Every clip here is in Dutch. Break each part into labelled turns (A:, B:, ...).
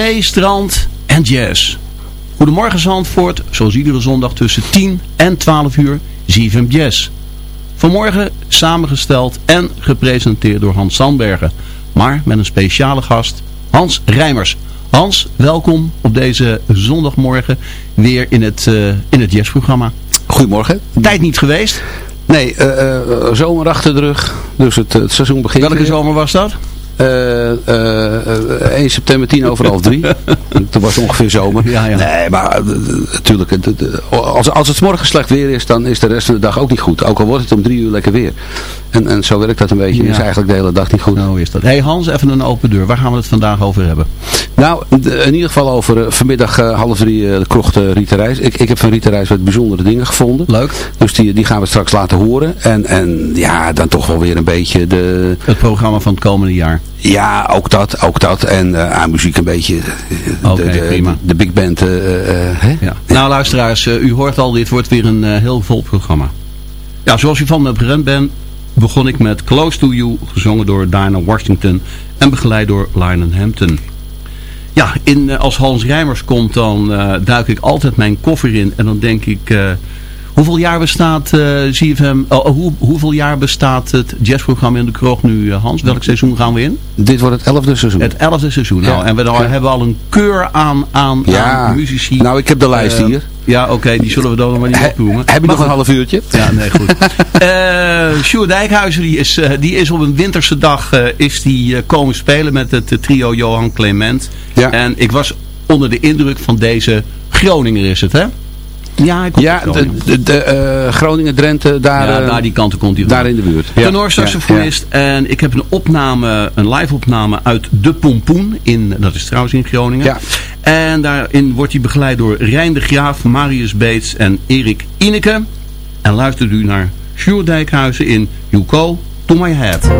A: Zee, strand en jazz. Goedemorgen Zandvoort, zoals iedere zondag tussen 10 en 12 uur, ZFM Jazz. Vanmorgen samengesteld en gepresenteerd door Hans Sandbergen. Maar met een speciale gast, Hans Rijmers. Hans, welkom op deze zondagmorgen weer in het, eh, in het jazzprogramma.
B: Goedemorgen.
A: Tijd niet geweest.
B: Nee, eh, eh, zomer achter de rug. Dus het, het seizoen begint.
A: Welke
B: weer.
A: zomer was dat?
B: Eh, eh, eh, 1 september, 10 over half 3. Toen was het ongeveer zomer.
A: Ja, ja.
B: Nee, maar eh, natuurlijk, als, als het morgen slecht weer is, dan is de rest van de dag ook niet goed. Ook al wordt het om drie uur lekker weer. En, en zo werkt dat een beetje.
A: Ja.
B: is eigenlijk de hele dag niet goed.
A: Nou is dat. Hey Hans, even een open deur. Waar gaan we het vandaag over hebben?
B: Nou, in ieder geval over eh, vanmiddag eh, half drie eh, de krocht uh, Reis. Ik, ik heb van Rita Reis wat bijzondere dingen gevonden.
A: Leuk.
B: Dus die, die gaan we straks laten horen. En, en ja, dan toch wel weer een beetje de...
A: Het programma van het komende jaar.
B: Ja, ook dat, ook dat. En aan muziek een beetje
A: Oké,
B: de,
A: prima.
B: de big band. hè?
A: Ja. Nou luisteraars, u hoort al, dit wordt weer een heel vol programma. Ja, zoals u van me gewend bent, begon ik met Close to You, gezongen door Diana Washington en begeleid door Lionel Hampton. Ja, in, eh, als Hans Rijmers komt, dan eh, duik ik altijd mijn koffer in en dan denk ik... eh, hoeveel jaar bestaat eh ZFM, oh, hoe, hoeveel jaar bestaat het jazzprogramma in de kroeg nu, eh, Hans? Welk seizoen gaan we in?
B: Dit wordt het elfde seizoen.
A: Het elfde seizoen.
B: Ja.
A: Nou, en we dan hebben al een keur aan, aan,
B: ja,
A: aan muzici.
B: nou ik heb de lijst
A: Eh,
B: hier.
A: Ja, oké, die zullen we dan nog maar niet opnoemen.
B: heb je nog een half uurtje?
A: Ja, nee, goed. Eh Sjoerd Dijkhuizen, die is, die is op een winterse dag is die, komen spelen met het trio Johan Clement.
B: Ja.
A: En ik was onder de indruk van deze Groninger is het, hè? Ja, hij komt
B: Ja, de,
A: Groningen.
B: de, de, eh, Groningen, Drenthe, daar,
A: ja,
B: eh,
A: daar die kanten komt hij
B: daar in de buurt. Ja,
A: Tenorsaxofonist. En ik heb een opname, een live opname uit De Pompoen. In, dat is trouwens in Groningen.
B: Ja.
A: En daarin wordt hij begeleid door Rijn de Graaf, Marius Beets en Erik Ineke. En luistert u naar Sjoerd Dijkhuizen in You Call To My Head.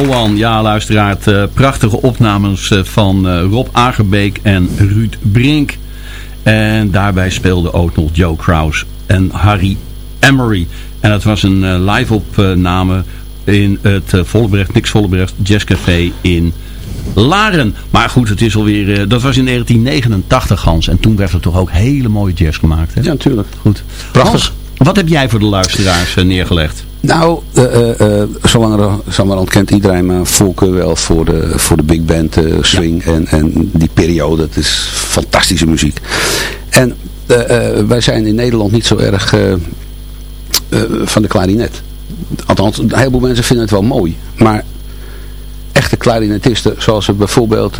A: No One. Ja, luisteraar, uh, prachtige opnames uh, van uh, Rob Agerbeek en Ruud Brink. En daarbij speelde ook nog Joe Kraus en Harry Emery. En dat was een live opname in het Vollebrecht, Niks Vollebrecht Jazzcafé in Laren. Maar goed, het is alweer, dat was in 1989 Hans. En toen werd er toch ook hele mooie jazz gemaakt. Hè?
B: Ja, natuurlijk.
A: Goed.
B: Prachtig.
A: Hans, wat heb jij voor de luisteraars neergelegd?
B: Nou, uh, uh, zolang kent iedereen maar Volker wel voor de, voor de big band uh, swing ja. en, en die periode. Dat is fantastische muziek. En wij zijn in Nederland niet zo erg van de klarinet. Althans, een heleboel mensen vinden het wel mooi. Maar echte klarinetisten, zoals we bijvoorbeeld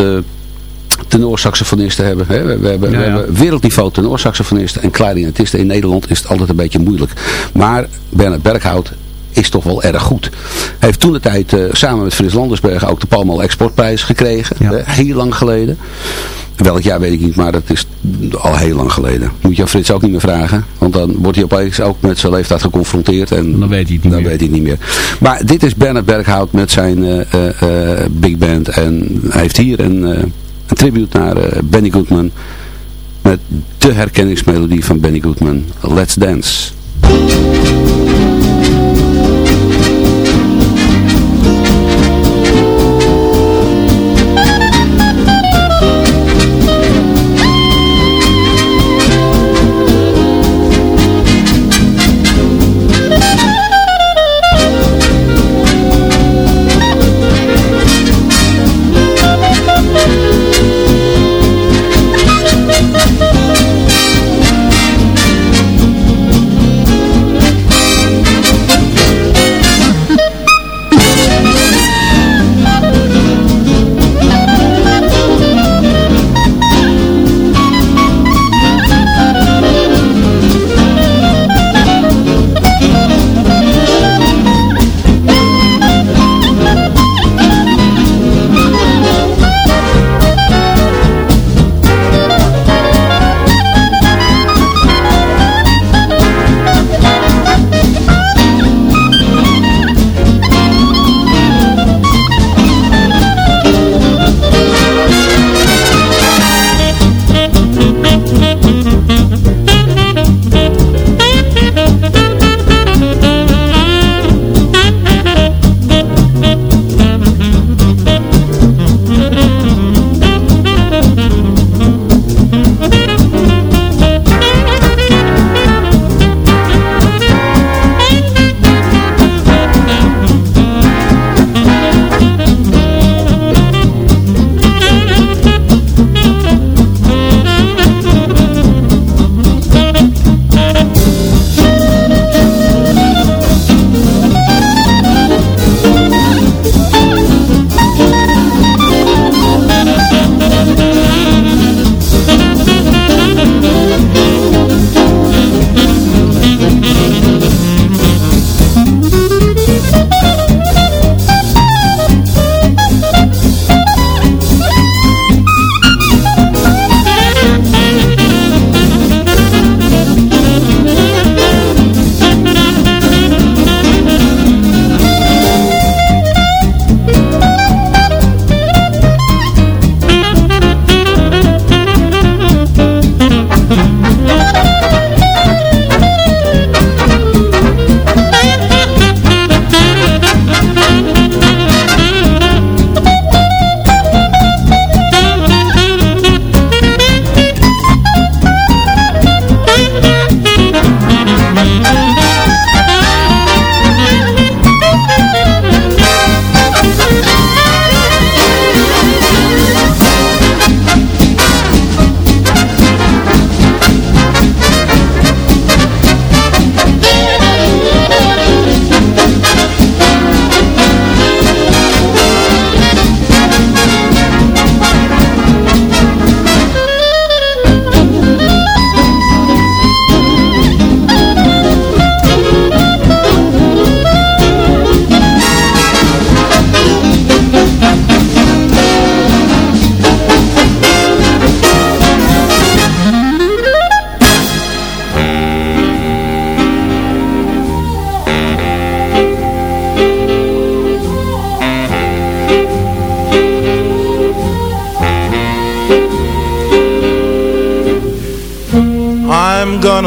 B: tenorsaxofonisten hebben. Hè. We, we, hebben, ja, ja. we hebben wereldniveau tenorsaxofonisten en klarinetisten. In Nederland is het altijd een beetje moeilijk. Maar Bernard Berghout is toch wel erg goed. Hij heeft toen de tijd uh, samen met Frits Landersberg ook de Palmal Exportprijs gekregen. Ja. Uh, heel lang geleden. Welk jaar weet ik niet, maar dat is al heel lang geleden. Moet je Frits ook niet meer vragen. Want dan wordt hij opeens ook met zijn leeftijd geconfronteerd. En
A: dan weet hij het niet,
B: dan
A: meer.
B: Weet hij niet meer. Maar dit is Bernard Berghout met zijn uh, big band. En hij heeft hier een, een tribute naar Benny Goodman. Met de herkenningsmelodie van Benny Goodman. Let's Dance.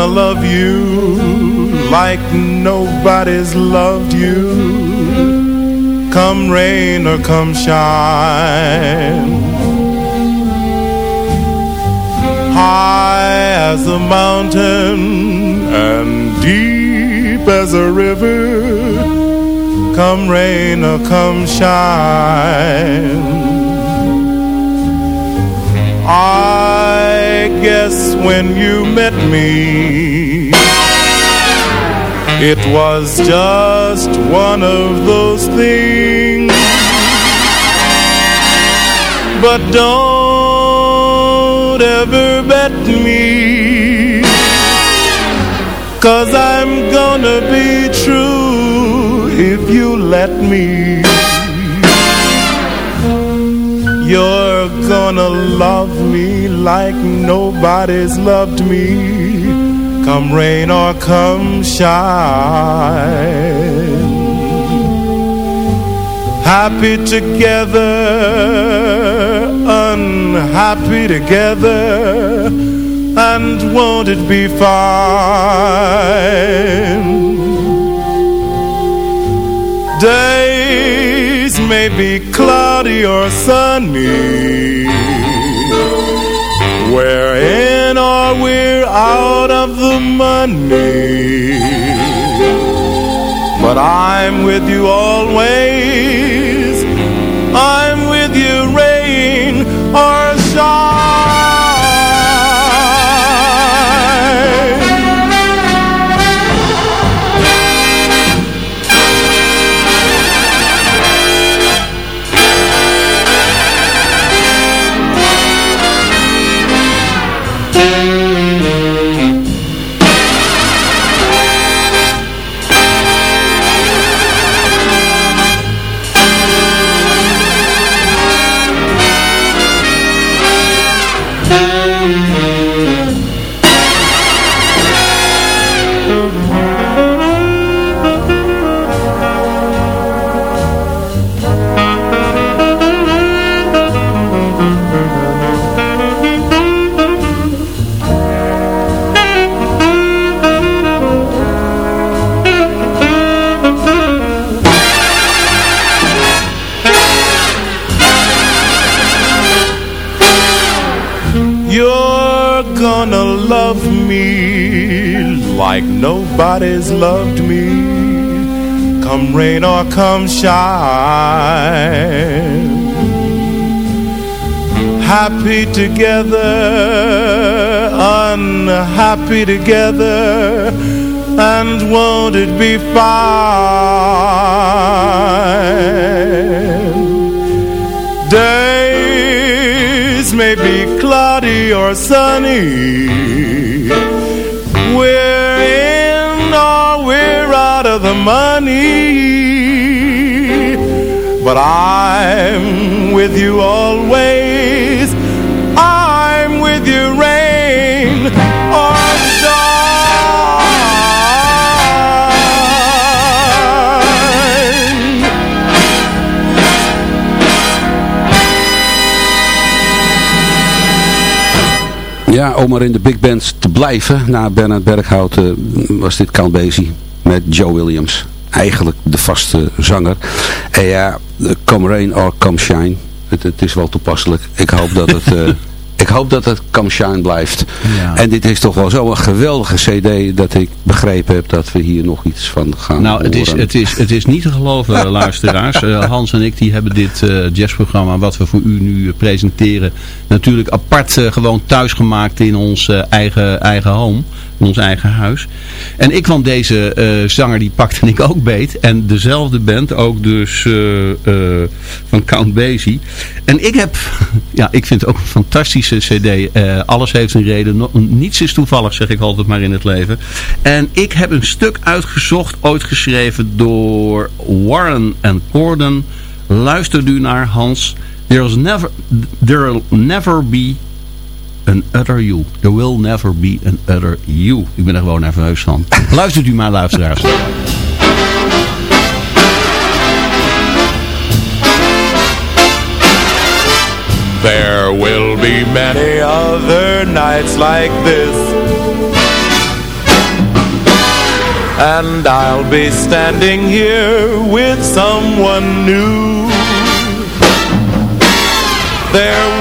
C: Gonna love you like nobody's loved you. Come rain or come shine. High as a mountain and deep as a river. Come rain or come shine. I guess when you met me. It was just one of those things. But don't ever bet me. Cause I'm gonna be true if you let me gonna love me like nobody's loved me. Come rain or come shine. Happy together, unhappy together And won't it be fine? Days may be cloudy or sunny. We're in or we're out of the money? But I'm with you always. I'm with you rain or come shine. Happy together, unhappy together And won't it be fine? Days may be cloudy or sunny I'm with you always I'm with you rain or
B: Ja, om maar in de big bands te blijven. Na Bernard Berghout eh, was dit Count Basie met Joe Williams. Eigenlijk de vaste zanger. En ja, Come Rain or Come Shine. Het, het is wel toepasselijk. Ik hoop dat het... eh, Ik hoop dat het Come Shine blijft.
A: Ja.
B: En dit is toch wel zo'n geweldige cd dat ik begrepen heb dat we hier nog iets van gaan
A: Nou, het is, het, is, het is niet te geloven, luisteraars. Eh, Hans en ik die hebben dit eh, jazzprogramma wat we voor u nu presenteren... natuurlijk apart gewoon thuis gemaakt in ons eigen, eigen home. Ons eigen huis. En ik kwam deze eh, zanger, die pakte ik ook beet. En dezelfde band, ook dus eh, eh, van Count Basie. En ik heb, ja, ik vind het ook een fantastische cd. Alles heeft een reden. Niets is toevallig, zeg ik altijd maar in het leven. En ik heb een stuk uitgezocht, ooit geschreven door Warren en Gordon. Luister u naar Hans. There's never, there'll never be an other you. There will never be an other you. Ik ben er gewoon nerveus van. Luistert u maar, luisteraars.
C: There will be many other nights like this And I'll be standing here with someone new There will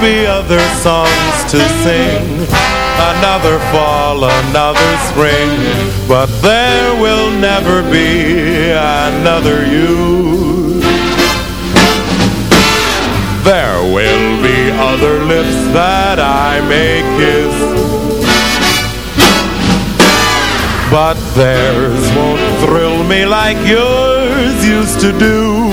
C: be other songs to sing. Another fall, another spring But there will never be another you. There will be other lips that I may kiss. But theirs won't thrill me like yours used to do.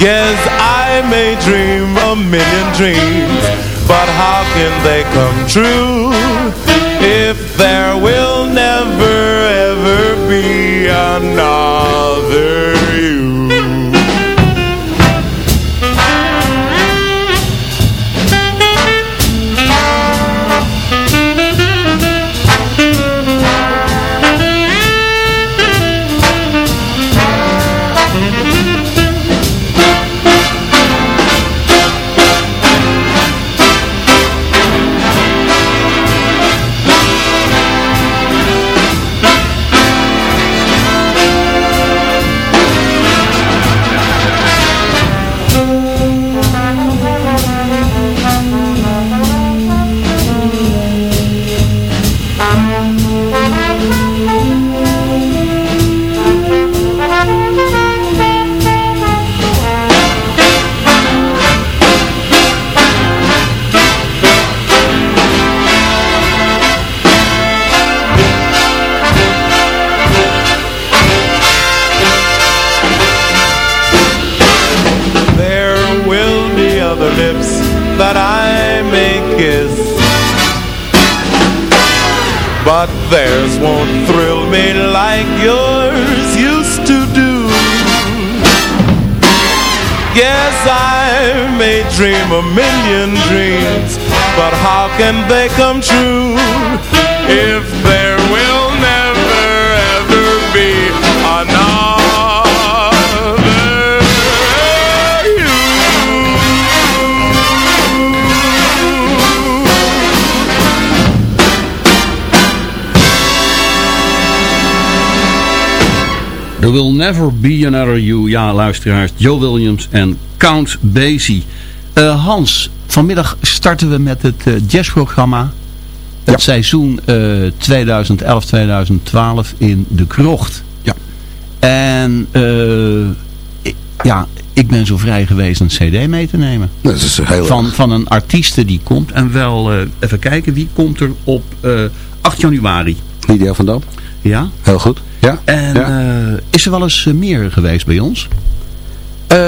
C: Yes, I may dream a million dreams But how can they come true If there will never ever be another theirs won't thrill me like yours used to do. Yes, I may dream a million dreams But how can they come true If there will
A: There Will Never Be Another You. Ja, luisteraars. Joe Williams en Count Basie. Eh, Hans, vanmiddag starten we met het eh, jazzprogramma. Het seizoen eh, 2011-2012 in De Krocht.
B: Ja.
A: En eh, ik- ja, ik ben zo vrij geweest een cd mee te nemen.
B: Dat is heel
A: van,
B: erg.
A: van een artieste die komt. En wel, eh, even kijken, wie komt er op eh 8 januari?
B: Lydia van Dam.
A: Ja.
B: Heel goed. Ja.
A: En
B: Ja.
A: eh, is er wel eens eh, meer geweest bij ons?
B: Eh,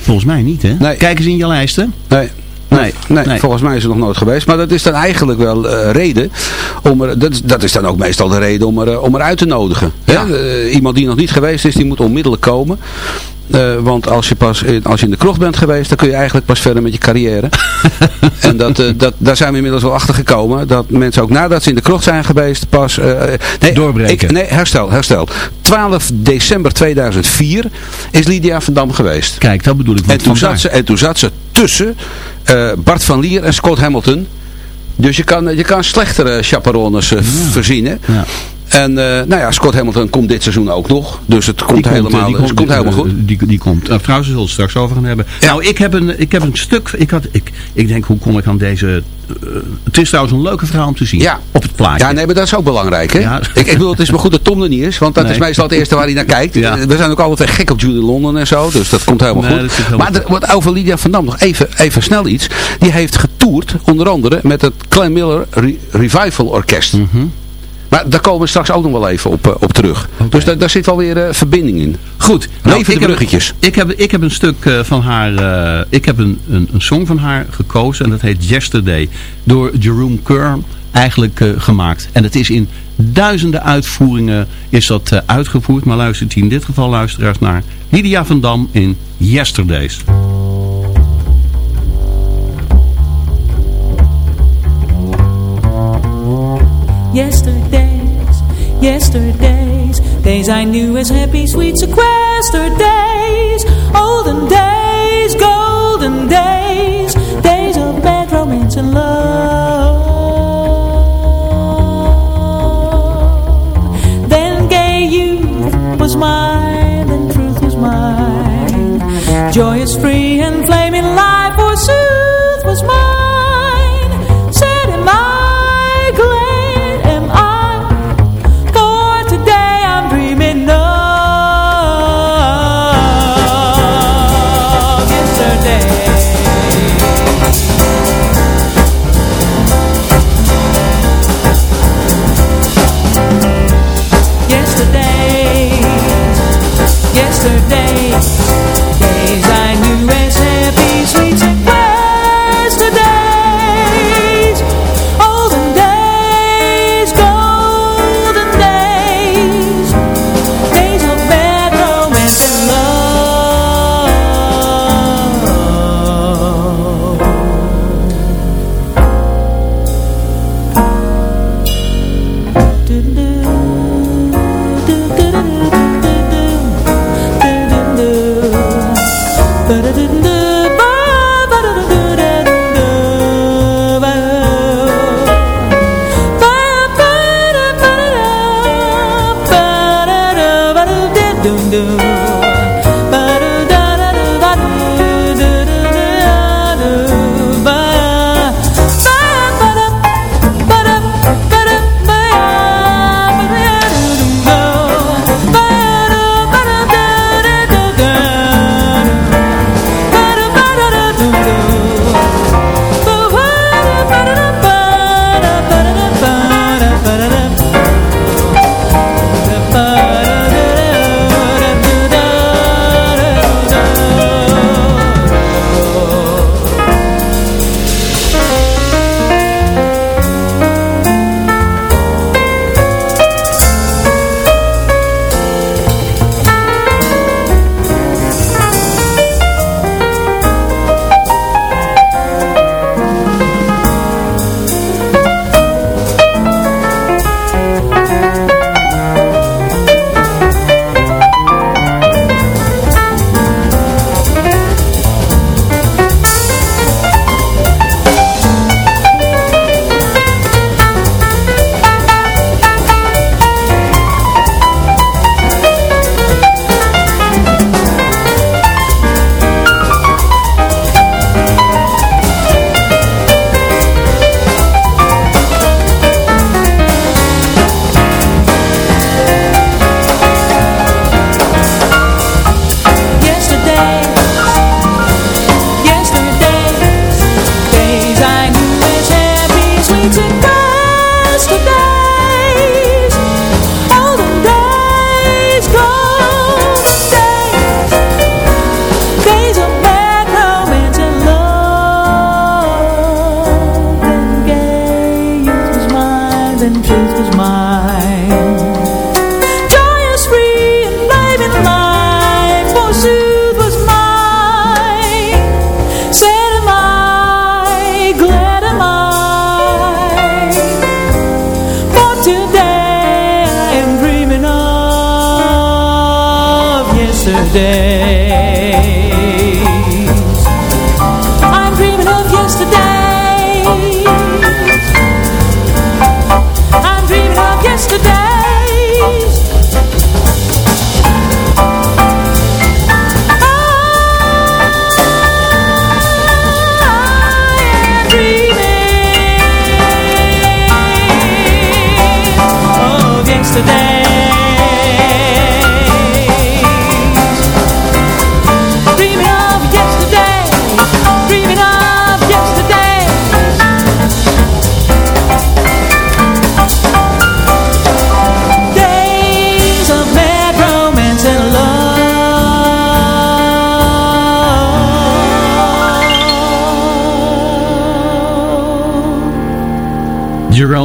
A: Volgens mij niet, hè?
B: Nee.
A: Kijk eens in je lijsten.
B: nee.
A: Nee,
B: Nee,
A: nee.
B: volgens mij is het nog nooit geweest. Maar dat is dan eigenlijk wel eh, reden. Om er, dat, is, dat is dan ook meestal de reden om, er, om eruit te nodigen. hè? Iemand die nog niet geweest is, die moet onmiddellijk komen. Eh, want als je, pas in, als je in de krocht bent geweest, dan kun je eigenlijk pas verder met je carrière. en dat, eh, dat, daar zijn we inmiddels wel achter gekomen. Dat mensen ook nadat ze in de krocht zijn geweest, pas... eh, nee,
A: Doorbreken.
B: Ik, nee, herstel, herstel. 12 december 2004 is Lydia van Dam geweest.
A: Kijk, dat bedoel ik.
B: En toen, zat ze, en toen zat ze tussen Bart van Lier en Scott Hamilton. Dus je kan, je kan slechtere chaperones eh, voorzien. Hè?
A: Ja.
B: En eh, nou ja, Scott Hamilton komt dit seizoen ook nog. Dus het komt,
A: Die
B: helemaal,
A: eh, die
B: het
A: komt,
B: komt helemaal
A: eh,
B: goed.
A: Die, die komt. Uh, trouwens, we zullen het straks over gaan hebben. Nou, ik heb een, ik heb een stuk. Ik, had, ik, ik denk, hoe kom ik aan deze. eh, het is trouwens een leuke verhaal om te zien.
B: Ja.
A: Op het plaatje.
B: Ja, nee, maar dat is ook belangrijk. Hè?
A: Ja.
B: Ik, ik bedoel, het is maar goed dat Tom er niet is. Want dat
A: Nee.
B: is meestal het eerste waar hij naar kijkt.
A: Ja.
B: We zijn ook altijd gek op Julie London en zo. Dus dat komt helemaal
A: Nee,
B: goed.
A: helemaal
B: maar er, wat over Lydia van Dam nog even, even snel iets. Die heeft getoerd, onder andere, met het Clan Miller Re- Revival Orkest.
A: Mhm.
B: Maar daar komen we straks ook nog wel even op, eh, op terug. Dus daar, daar zit wel weer eh, verbinding in.
A: Goed.
B: Leven de
A: ik heb-
B: bruggetjes.
A: Ik heb, ik heb een stuk eh, van haar. eh, ik heb een, een, een song van haar gekozen. En dat heet Yesterday. Door Jerome Kern eigenlijk eh, gemaakt. En het is in duizenden uitvoeringen is dat eh, uitgevoerd. Maar luistert u in dit geval luisteraars naar Lydia van Dam in Yesterdays.
D: Yesterdays, yesterdays, days I knew as happy, sweet sequester days, olden days, golden days,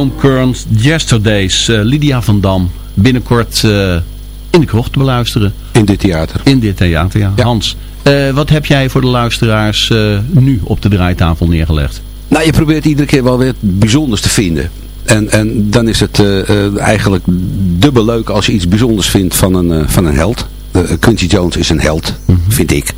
D: Tom Current Yesterdays.
A: Eh, Lydia van Dam. Binnenkort eh, in de krocht te beluisteren.
B: In dit theater.
A: In dit theater, ja. Hans, eh, wat heb jij voor de luisteraars nu op de draaitafel neergelegd?
B: Nou, je probeert iedere keer wel weer het bijzonders te vinden. En, en dan is het eigenlijk dubbel leuk als je iets bijzonders vindt van een, van een held. Quincy Jones is een held, mhm. vind ik.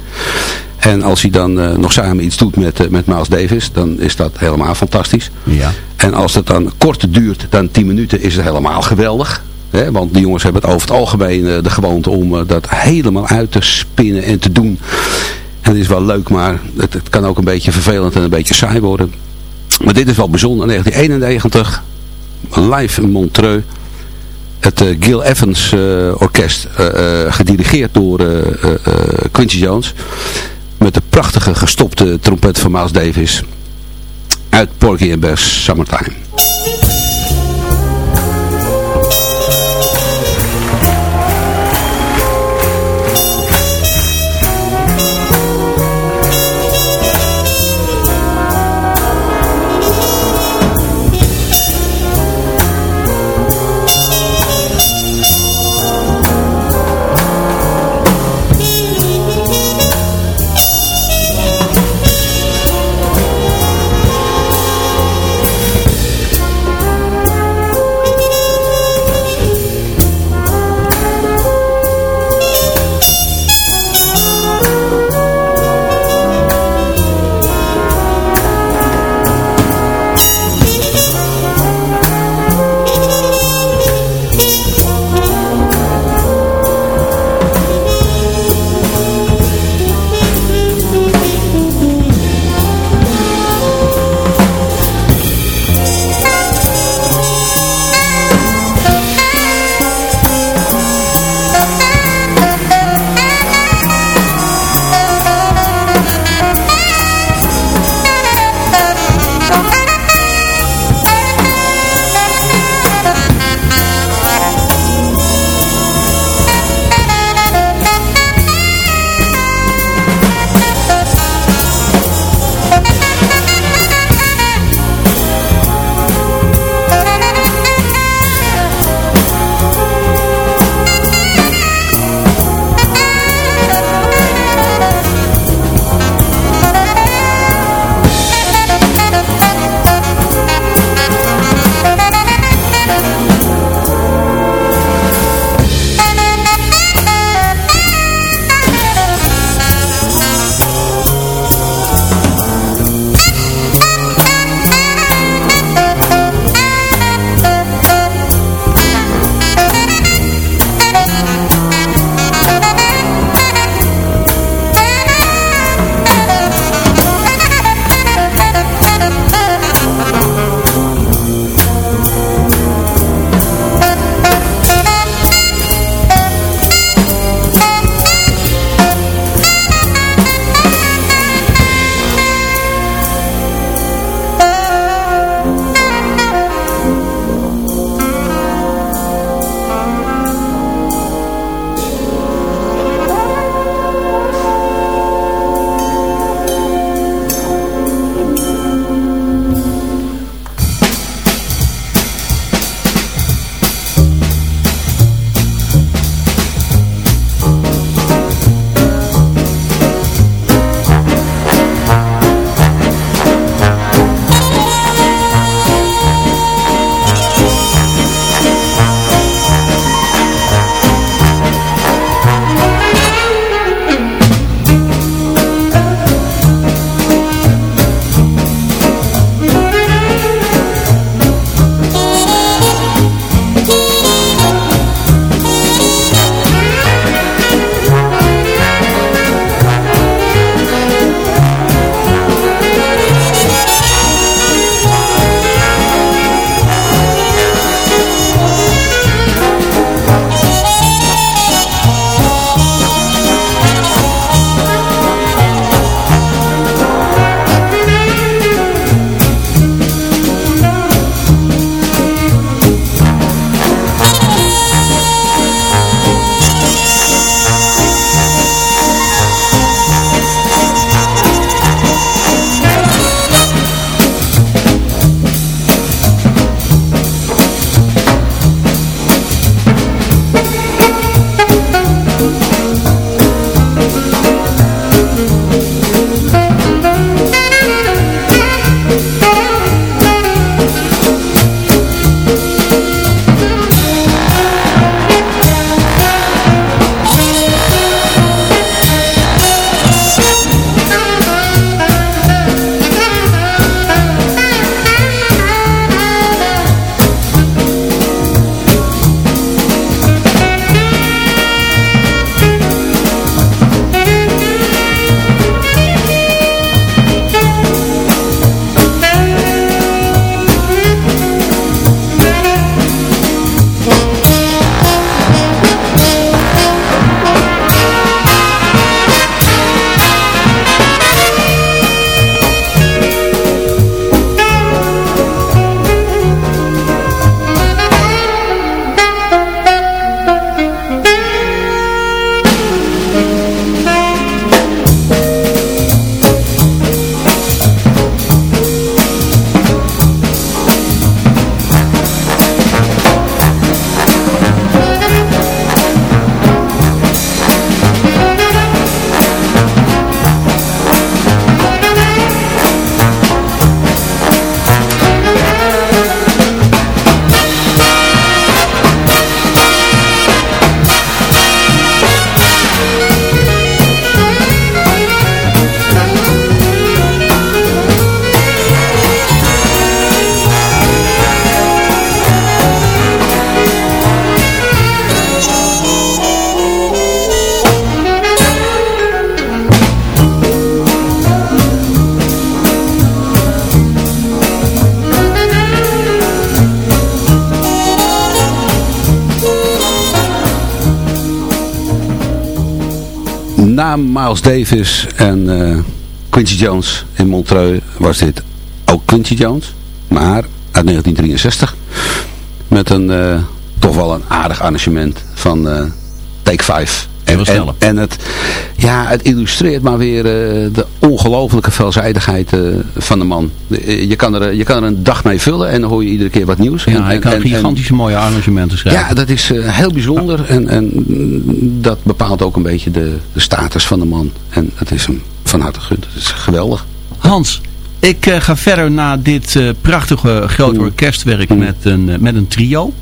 B: En als hij dan eh, nog samen iets doet met, eh, met Miles Davis, dan is dat helemaal fantastisch.
A: Ja.
B: En als het dan kort duurt dan 10 minuten, is het helemaal geweldig. Hè? Want die jongens hebben het over het algemeen eh, de gewoonte om dat helemaal uit te spinnen en te doen. En het is wel leuk, maar het, het kan ook een beetje vervelend en een beetje saai worden. Maar dit is wel bijzonder. 1991, live in Montreux het Gil Evans orkest, gedirigeerd door Quincy Jones. Met de prachtige gestopte trompet van Miles Davis. Uit Porgy and Bess Summertime. Na Miles Davis en eh, Quincy Jones in Montreux was dit ook Quincy Jones. Maar uit 1963. Met een eh, toch wel een aardig arrangement van uh, Take 5. En, en, en, het, ja, het illustreert maar weer uh, de ongelofelijke veelzijdigheid uh, van de man. je, kan er, je kan er een dag mee vullen en dan hoor je iedere keer wat nieuws.
A: Ja,
B: en,
A: hij kan en, gigantische mooie arrangementen schrijven.
B: Ja, dat is uh, heel bijzonder en, en dat bepaalt ook een beetje de, de status van de man. En het is hem van harte gegund. Het is geweldig.
A: Hans, ik ga verder naar dit prachtige grote orkestwerk mm. met, een, met een trio.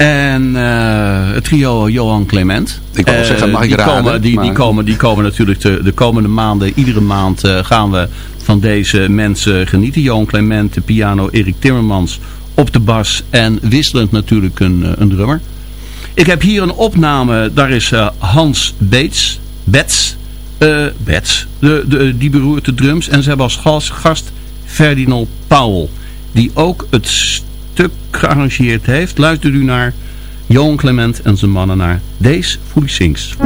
A: En uh, het trio Johan Clement.
B: Ik wil uh, zeggen, mag ik
A: die
B: raden?
A: Komen, die, maar... die, komen, die komen natuurlijk de, de komende maanden. Iedere maand uh, gaan we van deze mensen genieten. Johan Clement, de piano, Erik Timmermans op de bas. En wisselend natuurlijk een, een drummer. Ik heb hier een opname. Daar is Hans Beets. Bets. Bets. De, de, die beroert de drums. En ze hebben als gast, gast Ferdinand Powell. Die ook het stuk gearrangeerd heeft. Luistert u naar Johan Clement en zijn mannen naar Days Fully Sings.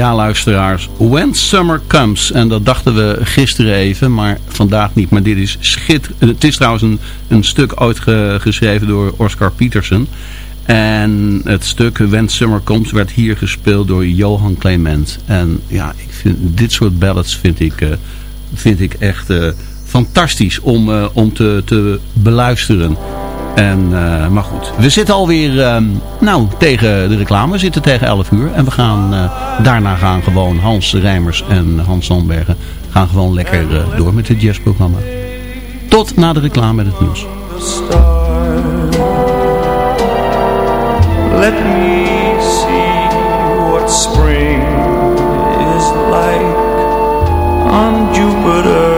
A: Ja, luisteraars. When Summer Comes. En dat dachten we gisteren even, maar vandaag niet. Maar dit is schitterend. Het is trouwens een, een stuk ooit geschreven door Oscar Peterson. En het stuk When Summer Comes werd hier gespeeld door Johan Clement. En ja, ik vind, dit soort ballads vind ik, uh, vind ik echt uh, fantastisch om, uh, om te, te beluisteren. En, uh, maar goed, we zitten alweer uh, nou, tegen de reclame. We zitten tegen 11 uur. En we gaan uh, daarna gaan gewoon Hans Rijmers en Hans Zandbergen gaan gewoon lekker door met het jazzprogramma. Tot na de reclame met het nieuws. Let me see what spring is like on Jupiter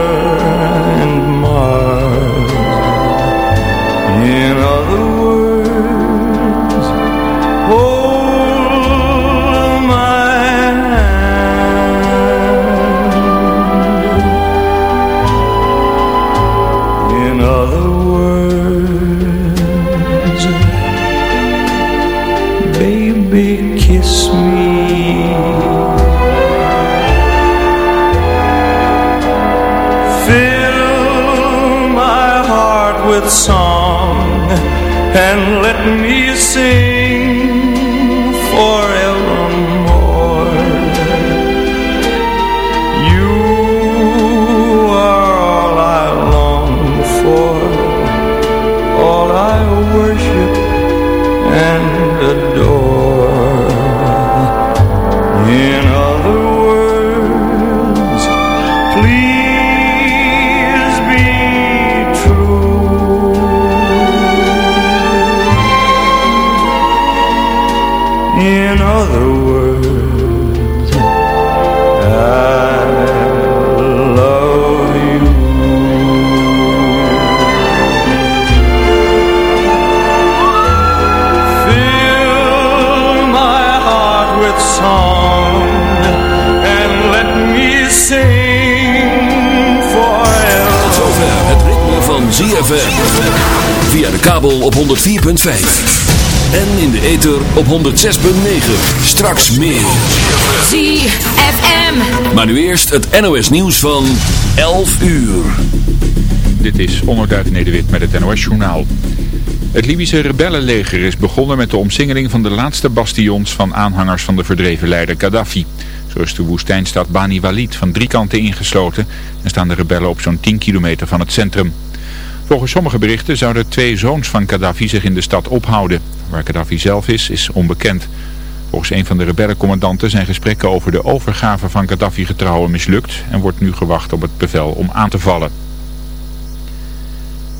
E: meer.
F: ZFM.
E: Maar nu eerst het NOS nieuws van 11 uur.
G: Dit is Onderduif Nederwit met het NOS Journaal. Het Libische rebellenleger is begonnen met de omsingeling van de laatste bastions van aanhangers van de verdreven leider Gaddafi. Zo is de woestijnstad Bani Walid van drie kanten ingesloten en staan de rebellen op zo'n 10 kilometer van het centrum. Volgens sommige berichten zouden twee zoons van Gaddafi zich in de stad ophouden. Waar Gaddafi zelf is, is onbekend. Volgens een van de rebellencommandanten zijn gesprekken over de overgave van Gaddafi-getrouwen mislukt en wordt nu gewacht op het bevel om aan te vallen.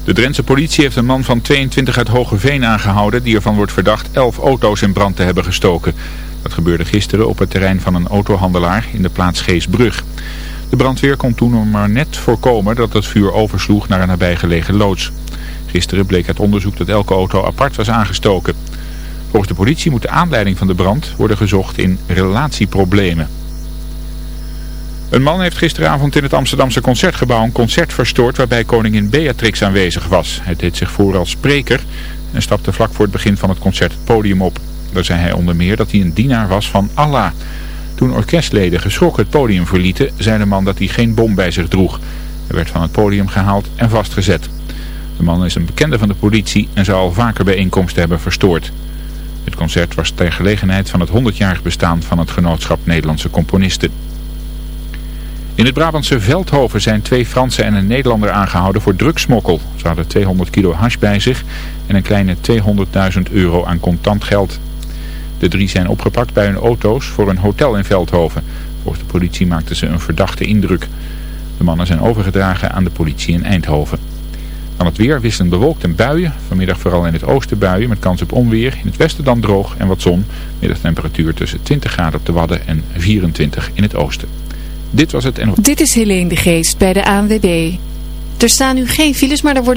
G: De Drentse politie heeft een man van 22 uit Hogeveen aangehouden die ervan wordt verdacht 11 auto's in brand te hebben gestoken. Dat gebeurde gisteren op het terrein van een autohandelaar in de plaats Geesbrug. De brandweer kon toen maar net voorkomen dat het vuur oversloeg naar een nabijgelegen loods. Gisteren bleek uit onderzoek dat elke auto apart was aangestoken. Volgens de politie moet de aanleiding van de brand worden gezocht in relatieproblemen. Een man heeft gisteravond in het Amsterdamse Concertgebouw een concert verstoord waarbij koningin Beatrix aanwezig was. Hij deed zich voor als spreker en stapte vlak voor het begin van het concert het podium op. Daar zei hij onder meer dat hij een dienaar was van Allah. Toen orkestleden geschrokken het podium verlieten, zei de man dat hij geen bom bij zich droeg. Hij werd van het podium gehaald en vastgezet. De man is een bekende van de politie en zou al vaker bijeenkomsten hebben verstoord. Het concert was ter gelegenheid van het 100-jarig bestaan van het Genootschap Nederlandse Componisten. In het Brabantse Veldhoven zijn twee Fransen en een Nederlander aangehouden voor drugsmokkel. Ze hadden 200 kilo hash bij zich en een kleine 200.000 euro aan contant geld. De drie zijn opgepakt bij hun auto's voor een hotel in Veldhoven. Volgens de politie maakten ze een verdachte indruk. De mannen zijn overgedragen aan de politie in Eindhoven. Dan het weer wisselen bewolkt en buien. Vanmiddag vooral in het oosten buien met kans op onweer. In het westen dan droog en wat zon. Middagtemperatuur tussen 20 graden op de Wadden en 24 in het oosten. Dit was het en...
H: Dit is Helene de Geest bij de ANWB. Er staan nu geen files, maar er wordt...